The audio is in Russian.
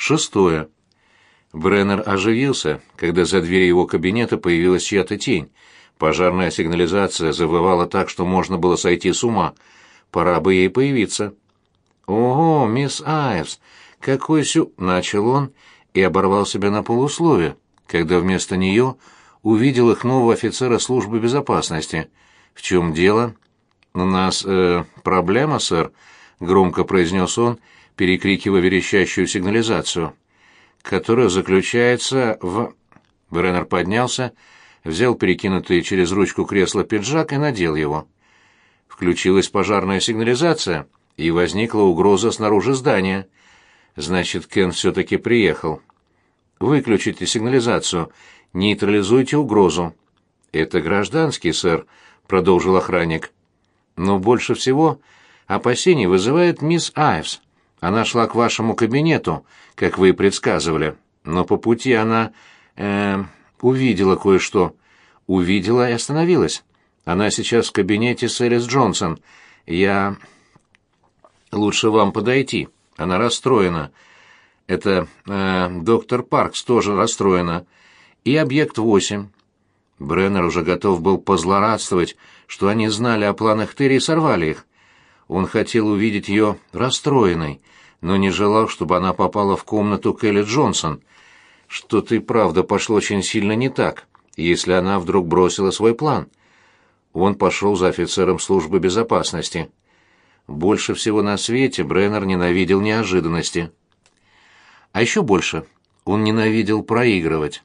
Шестое. Бреннер оживился, когда за дверью его кабинета появилась чья-то тень. Пожарная сигнализация завывала так, что можно было сойти с ума. Пора бы ей появиться. «Ого, мисс Айвс, какой сю...» — начал он и оборвал себя на полуслове, когда вместо нее увидел их нового офицера службы безопасности. «В чем дело?» «У нас, э, проблема, сэр», — громко произнес он, перекрикивая верещащую сигнализацию которая заключается в... Бреннер поднялся, взял перекинутый через ручку кресла пиджак и надел его. Включилась пожарная сигнализация, и возникла угроза снаружи здания. Значит, Кен все-таки приехал. «Выключите сигнализацию, нейтрализуйте угрозу». «Это гражданский, сэр», — продолжил охранник. «Но больше всего опасений вызывает мисс Айвс. Она шла к вашему кабинету, как вы и предсказывали, но по пути она... Э, увидела кое-что. Увидела и остановилась. Она сейчас в кабинете с Элис Джонсон. Я... Лучше вам подойти. Она расстроена. Это э, доктор Паркс тоже расстроена. И объект 8. Бреннер уже готов был позлорадствовать, что они знали о планах Терри и сорвали их. Он хотел увидеть ее расстроенной, но не желал, чтобы она попала в комнату Келли Джонсон. Что-то и правда пошло очень сильно не так, если она вдруг бросила свой план. Он пошел за офицером службы безопасности. Больше всего на свете Бреннер ненавидел неожиданности. А еще больше он ненавидел проигрывать.